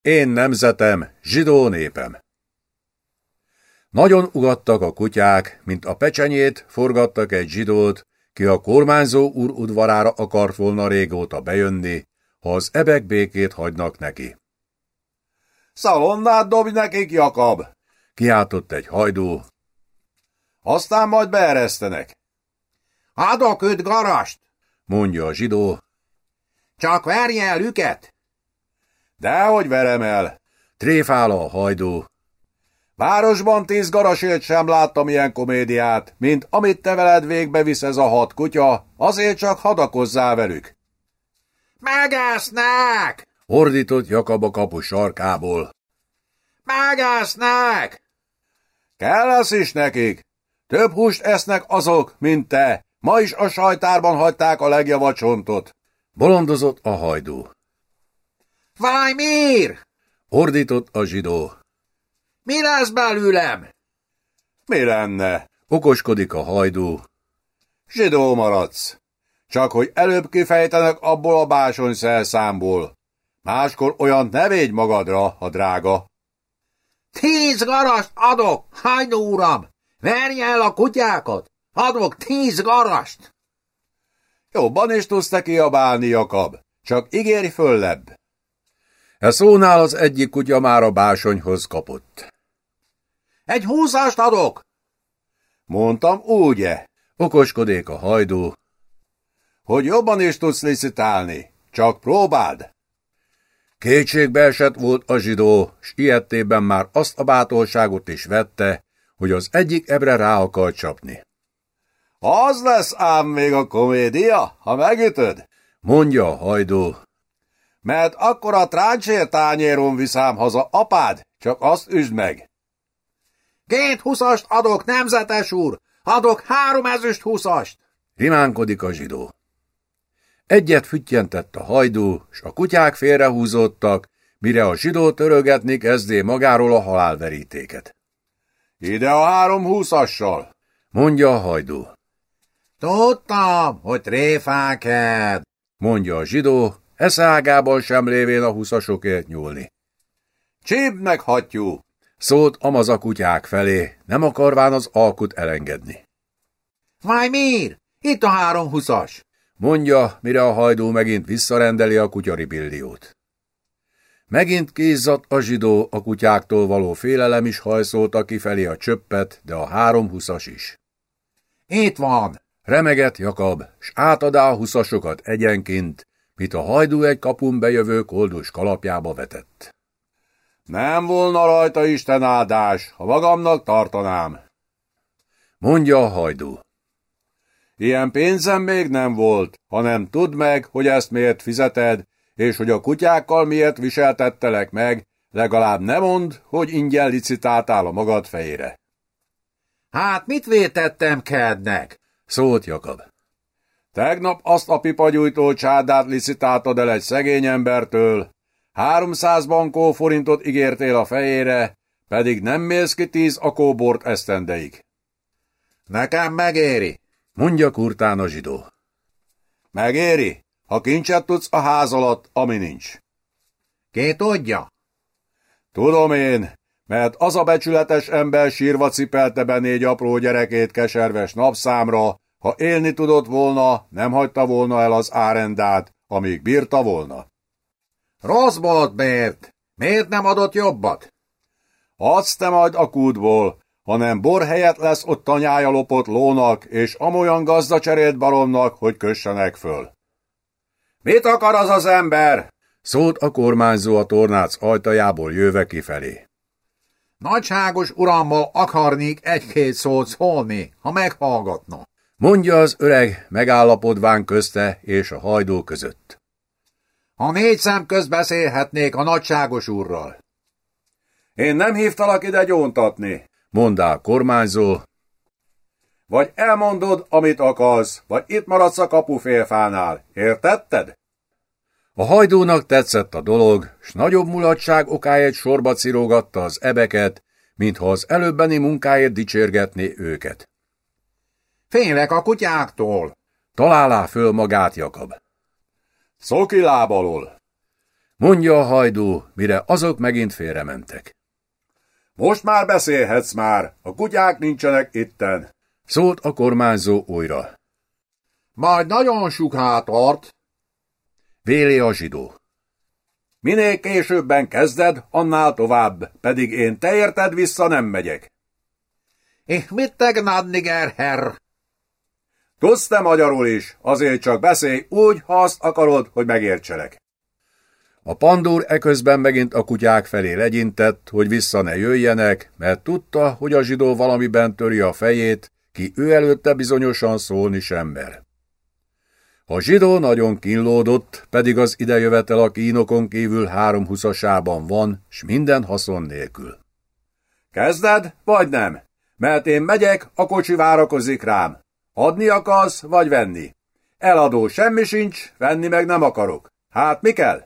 Én nemzetem, zsidó népem. Nagyon ugattak a kutyák, mint a pecsenyét forgattak egy zsidót, ki a kormányzó úr udvarára akart volna régóta bejönni, ha az ebek békét hagynak neki. Szalonnát dobj nekik, Jakab! Kiáltott egy hajdú. Aztán majd beeresztenek. Adok öt garast, mondja a zsidó. Csak verje el őket! Dehogy verem el, tréfál a hajdú. Városban tíz garasért sem láttam ilyen komédiát, mint amit te veled végbe visz ez a hat kutya, azért csak hadakozzál velük. Megesznek! Ordított Jakab a kapu sarkából. Megesznek! Kell lesz is nekik. Több húst esznek azok, mint te. Ma is a sajtárban hagyták a legjavat csontot. Bolondozott a hajdú. Vaj, miért? Ordított a zsidó. Mi lesz belőlem? Mi lenne? Okoskodik a hajdú. Zsidó maradsz. Csak hogy előbb kifejtenek abból a básony szelszámból. Máskor olyan ne védj magadra, ha drága. Tíz garast adok, hajdú uram! Verje el a kutyákat! Adok tíz garast! Jobban is tudsz te kiabálni, Jakab. Csak ígérj föllebb. E szónál az egyik kutya már a básonyhoz kapott. Egy húszást adok! Mondtam, ugye? Okoskodik a hajdú. Hogy jobban is tudsz licitálni. Csak próbáld. Kétségbe esett volt a zsidó, s ilyettében már azt a bátorságot is vette, hogy az egyik ebre rá akar csapni. Az lesz ám még a komédia, ha megütöd, mondja a hajdú. Mert akkor a tráncsér tányéron viszám haza apád, csak azt üsd meg. Két huszast adok, nemzetes úr! Adok három ezüst huszast! Rimánkodik a zsidó. Egyet füttyentett a hajdú, s a kutyák félrehúzódtak, mire a zsidó törögetni kezdé magáról a halálverítéket. Ide a három húszassal, mondja a hajdú. Tudtam, hogy tréfáked, mondja a zsidó, eszágában sem lévén a huszasokért nyúlni. Csípd meg, hattyú! Szólt Amaz kutyák felé, nem akarván az alkut elengedni. Vaj, miért? Itt a három huszas! Mondja, mire a hajdú megint visszarendeli a kutyaribilliót. Megint kézzadt a zsidó, a kutyáktól való félelem is hajszolta kifelé a csöppet, de a három huszas is. Itt van! Remeget Jakab, s átadá a huszasokat egyenként, mit a hajdú egy kapun bejövő koldus kalapjába vetett. Nem volna rajta Isten áldás, ha magamnak tartanám. Mondja a hajdú. Ilyen pénzem még nem volt, hanem tudd meg, hogy ezt miért fizeted, és hogy a kutyákkal miért viseltettelek meg, legalább ne mond, hogy ingyen licitáltál a magad fejére. Hát mit vétettem kednek? Szólt Jakab. Tegnap azt a pipagyújtó csádát licitáltad el egy szegény embertől, háromszáz bankó forintot ígértél a fejére, pedig nem mész ki tíz akóbort esztendeig. Nekem megéri, mondja kurtán a zsidó. Megéri, ha kincset tudsz a ház alatt, ami nincs. Ki tudja? Tudom én, mert az a becsületes ember sírva cipelte be négy apró gyerekét keserves napszámra, ha élni tudott volna, nem hagyta volna el az árendát, amíg bírta volna. Rossz bolot miért? Miért nem adott jobbat? Adsz te majd a kútból, hanem bor helyett lesz ott tanyája lopott lónak, és amolyan gazda baromnak, hogy kössenek föl. Mit akar az az ember? Szólt a kormányzó a tornác ajtajából jöve kifelé. Nagyságos urammal akarnék egy-két szót szólni, ha meghallgatna. Mondja az öreg, megállapodván közte és a hajdó között. Ha négy szem közt beszélhetnék a nagyságos úrral. Én nem hívtalak ide gyóntatni, mondá a kormányzó. Vagy elmondod, amit akarsz, vagy itt maradsz a kapufélfánál. Értetted? A hajdónak tetszett a dolog, s nagyobb mulatság okáért sorba cirogatta az ebeket, mintha az előbbeni munkáért dicsérgetné őket. Félek a kutyáktól. Találá föl magát Jakab. Szoki lábalól. Mondja a hajdú, mire azok megint félrementek. Most már beszélhetsz már, a kutyák nincsenek itten. Szólt a kormányzó újra. Majd nagyon sukát tart. Véli a zsidó. Minél későbben kezded, annál tovább, pedig én te érted vissza nem megyek. És mit tegnad, niger herr? Tudsz te magyarul is, azért csak beszélj úgy, ha azt akarod, hogy megértselek. A pandúr eközben megint a kutyák felé legyintett, hogy vissza ne jöjjenek, mert tudta, hogy a zsidó valamiben töri a fejét, ki ő előtte bizonyosan szólni sem mer. A zsidó nagyon kínlódott, pedig az idejövetel a kínokon kívül három huszasában van, s minden haszon nélkül. Kezded, vagy nem? Mert én megyek, a kocsi várakozik rám. Adni akarsz, vagy venni? Eladó semmi sincs, venni meg nem akarok. Hát mi kell?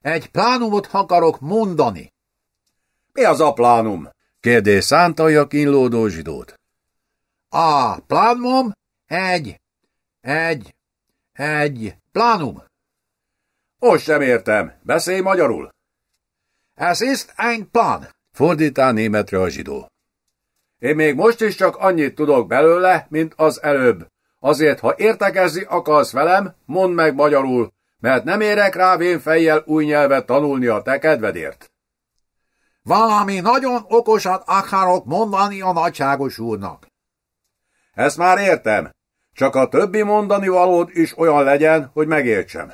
Egy plánumot akarok mondani. Mi az a plánum? Kérdés szántalja kínlódó zsidót. A plánum egy, egy, egy plánum. Most sem értem. Beszélj magyarul. Ez ist ein Plan. Fordítá németre a zsidó. Én még most is csak annyit tudok belőle, mint az előbb. Azért, ha értekezni akarsz velem, mondd meg magyarul, mert nem érek rá vén fejjel új nyelvet tanulni a te kedvedért. Valami nagyon okosat akarok mondani a nagyságos úrnak. Ezt már értem. Csak a többi mondani valód is olyan legyen, hogy megértsem.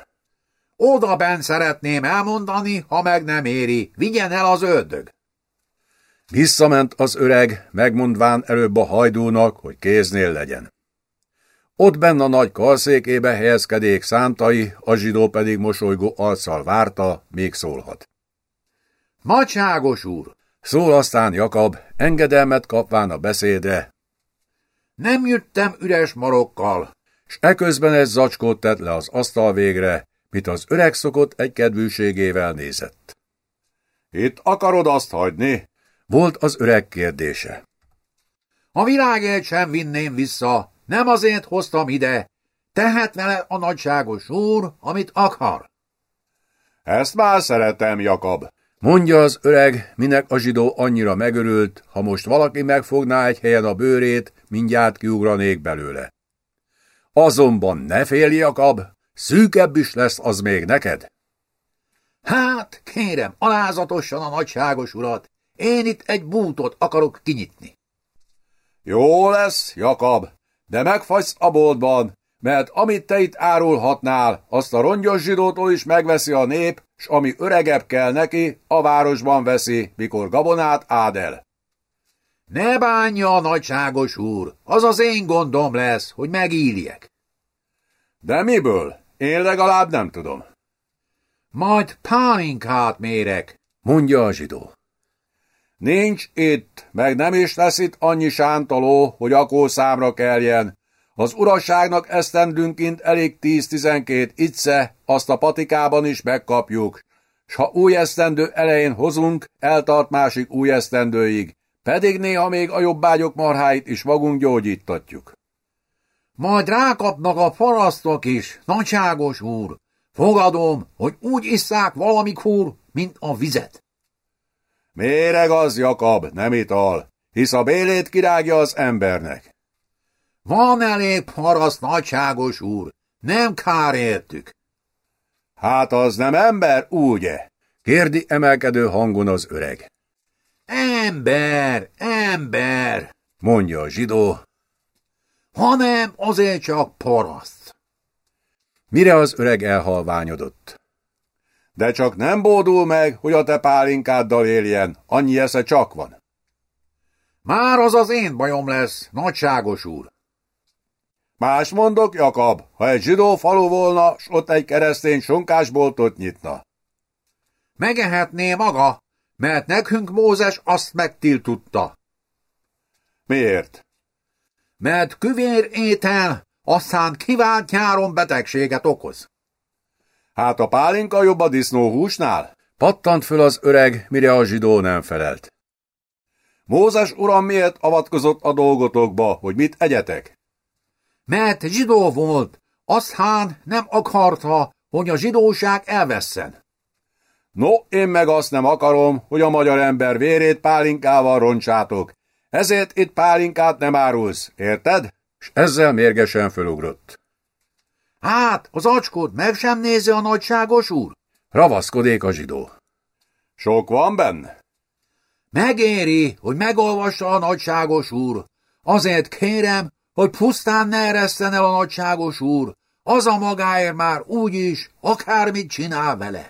Oda ben szeretném elmondani, ha meg nem éri. Vigyen el az ördög. Visszament az öreg, megmondván előbb a hajdúnak, hogy kéznél legyen. Ott benne a nagy karszékébe helyezkedék szántai, a zsidó pedig mosolygó arccal várta, még szólhat. Nagyságos úr! Szól aztán Jakab, engedelmet kapván a beszédre. Nem jöttem üres marokkal. S eközben egy zacskót tett le az asztal végre, mit az öreg szokott egy kedvűségével nézett. Itt akarod azt hagyni? Volt az öreg kérdése. A világért sem vinném vissza, nem azért hoztam ide. Tehet vele a nagyságos úr, amit akar. Ezt már szeretem, Jakab. Mondja az öreg, minek a zsidó annyira megörült, ha most valaki megfogná egy helyen a bőrét, mindjárt kiugranék belőle. Azonban ne félj, Jakab, szűkebb is lesz az még neked. Hát, kérem, alázatosan a nagyságos urat, én itt egy bútot akarok kinyitni. Jó lesz, Jakab, de megfagysz a boltban, mert amit te itt árulhatnál, azt a rongyos zsidótól is megveszi a nép, s ami öregebb kell neki, a városban veszi, mikor gabonát ád el. Ne bánja a nagyságos úr, az az én gondom lesz, hogy megírjek. De miből? Én legalább nem tudom. Majd pálinkát mérek, mondja a zsidó. Nincs itt, meg nem is lesz itt annyi sántoló, hogy akkor számra keljen. Az urasságnak esztendünkint elég 10-12 itze, azt a patikában is megkapjuk. S ha új esztendő elején hozunk, eltart másik új esztendőig, pedig néha még a jobbágyok marháit is magunk gyógyítatjuk. Majd rákapnak a parasztok is, nagyságos úr. Fogadom, hogy úgy isszák valamikor, mint a vizet. Méreg az, Jakab, nem ital, hisz a bélét kirágja az embernek. Van elég paraszt, nagyságos úr, nem kár értük. Hát az nem ember, ugye? Kérdi emelkedő hangon az öreg. Ember, ember, mondja a zsidó, hanem azért csak paraszt. Mire az öreg elhalványodott. De csak nem bódul meg, hogy a te pálinkáddal éljen, annyi esze csak van. Már az az én bajom lesz, nagyságos úr. Más mondok, Jakab, ha egy zsidó falu volna, s ott egy keresztény sonkásboltot nyitna. Megehetné maga, mert nekünk Mózes azt megtiltutta. Miért? Mert küvér étel, aztán kivált nyáron betegséget okoz. Hát a pálinka jobb a disznóhúsnál? Pattant föl az öreg, mire a zsidó nem felelt. Mózes uram miért avatkozott a dolgotokba, hogy mit egyetek? Mert zsidó volt, aztán nem akarta, hogy a zsidóság elvesszen. No, én meg azt nem akarom, hogy a magyar ember vérét pálinkával roncsátok. Ezért itt pálinkát nem árulsz, érted? És ezzel mérgesen fölugrott. Hát, az acskót meg sem nézi a nagyságos úr? Ravaszkodék a zsidó. Sok van benne? Megéri, hogy megolvassa a nagyságos úr. Azért kérem, hogy pusztán ne ereszten el a nagyságos úr. Az a magáért már úgyis, akármit csinál vele.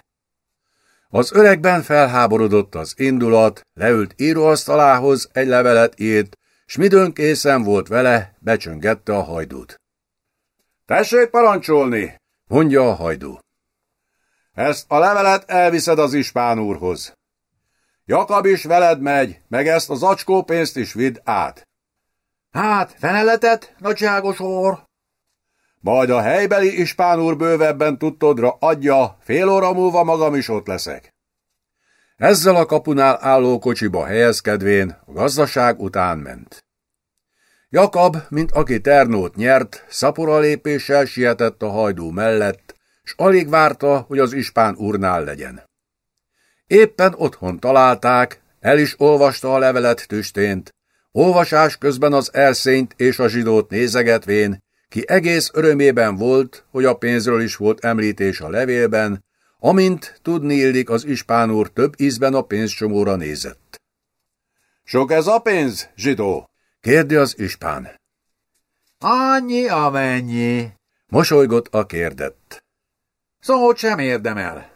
Az öregben felháborodott az indulat, leült íróasztalához, egy levelet írt, s midőn készen volt vele, becsöngette a hajdút. Tessék parancsolni, mondja a hajdú. Ezt a levelet elviszed az ispán úrhoz. Jakab is veled megy, meg ezt az acskó pénzt is vidd át. Hát, feneletet, nagyságos orr? Majd a helybeli ispán úr bővebben tudtodra adja, fél óra múlva magam is ott leszek. Ezzel a kapunál álló kocsiba helyezkedvén a gazdaság után ment. Jakab, mint aki ternót nyert, szapora lépéssel sietett a hajdú mellett, s alig várta, hogy az ispán urnál legyen. Éppen otthon találták, el is olvasta a levelet tüstént, olvasás közben az elszényt és a zsidót nézegetvén, ki egész örömében volt, hogy a pénzről is volt említés a levélben, amint tudni illik az ispán úr több ízben a pénzcsomóra nézett. Sok ez a pénz, zsidó? Kérdi az ispán. Annyi, amennyi. Mosolygott a kérdett. Szót sem érdemel.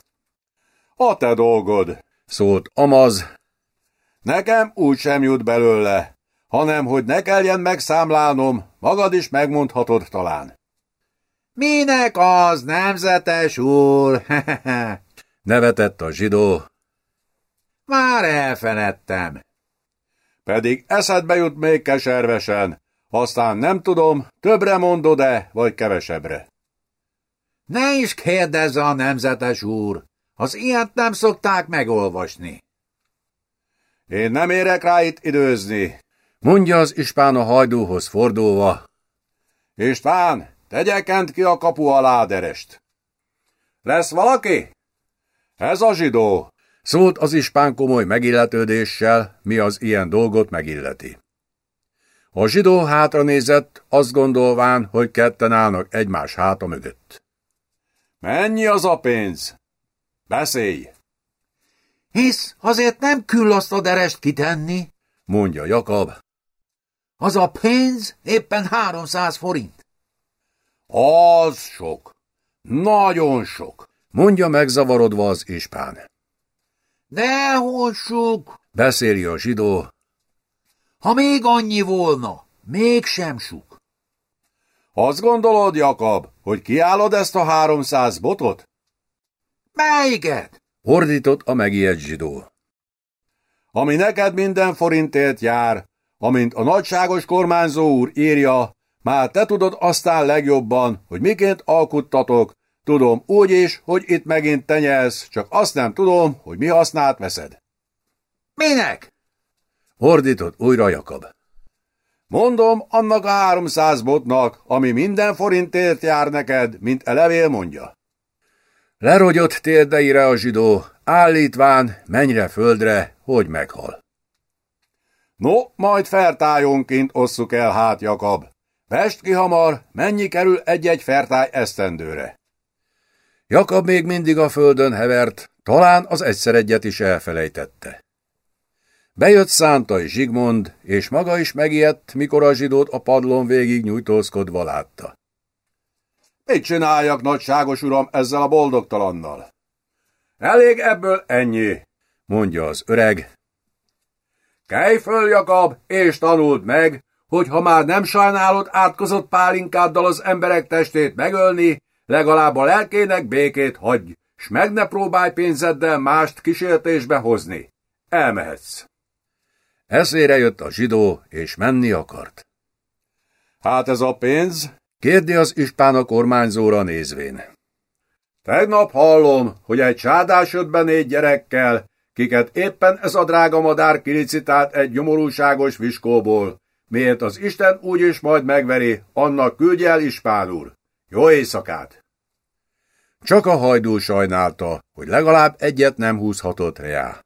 A te dolgod, szólt Amaz. Nekem úgy sem jut belőle, hanem hogy ne kelljen megszámlálnom, magad is megmondhatod talán. Minek az, nemzetes úr? Nevetett a zsidó. Már elfenettem. Pedig eszedbe jut még keservesen, aztán nem tudom, többre mondod-e, vagy kevesebbre. Ne is kérdezze a nemzetes úr, az ilyet nem szokták megolvasni. Én nem érek rá itt időzni, mondja az ispán a hajdúhoz fordulva. István, tegye kent ki a kapu alá derest. Lesz valaki? Ez a zsidó, szólt az ispán komoly megilletődéssel, mi az ilyen dolgot megilleti. A zsidó hátra nézett, azt gondolván, hogy ketten állnak egymás háta mögött. Mennyi az a pénz? Beszélj! Hisz azért nem küll azt a derest kitenni, mondja Jakab. Az a pénz éppen háromszáz forint. Az sok. Nagyon sok, mondja megzavarodva az ispán. Dehogy sok, beszéli a zsidó. Ha még annyi volna, mégsem sok. Azt gondolod, Jakab, hogy kiállod ezt a háromszáz botot? Melyiket? Hordított a megijedt zsidó. Ami neked minden forintért jár, amint a nagyságos kormányzó úr írja, már te tudod aztán legjobban, hogy miként alkuttatok, tudom úgy is, hogy itt megint tenyelsz, csak azt nem tudom, hogy mi hasznát veszed. Minek? Hordított újra Jakab. Mondom annak a háromszáz botnak, ami minden forintért jár neked, mint a levél mondja. Lerogyott térdeire a zsidó, állítván, mennyre földre, hogy meghal. No, majd fertájonként osszuk el hát, Jakab. Vest ki hamar, mennyi kerül egy-egy fertály esztendőre. Jakab még mindig a földön hevert, talán az egyszer egyet is elfelejtette. Bejött Szántai Zsigmond, és maga is megijedt, mikor a zsidót a padlón végig nyújtózkodva látta. Mit csináljak, nagyságos uram, ezzel a boldogtalannal? Elég ebből ennyi, mondja az öreg. Kelj föl, Jakab, és tanuld meg, hogy ha már nem sajnálod átkozott pálinkáddal az emberek testét megölni, legalább a lelkének békét hagyj, s meg ne próbálj pénzeddel mást kísértésbe hozni. Elmehetsz. Eszére jött a zsidó, és menni akart. Hát ez a pénz? kérdi az ispán a kormányzóra nézvén. Tegnap hallom, hogy egy csádás jött be négy gyerekkel, kiket éppen ez a drága madár kilicitált egy gyomorúságos viskóból, miért az Isten úgyis majd megveri, annak küldje el Ispán úr. Jó éjszakát! Csak a hajdú sajnálta, hogy legalább egyet nem húzhatott rá.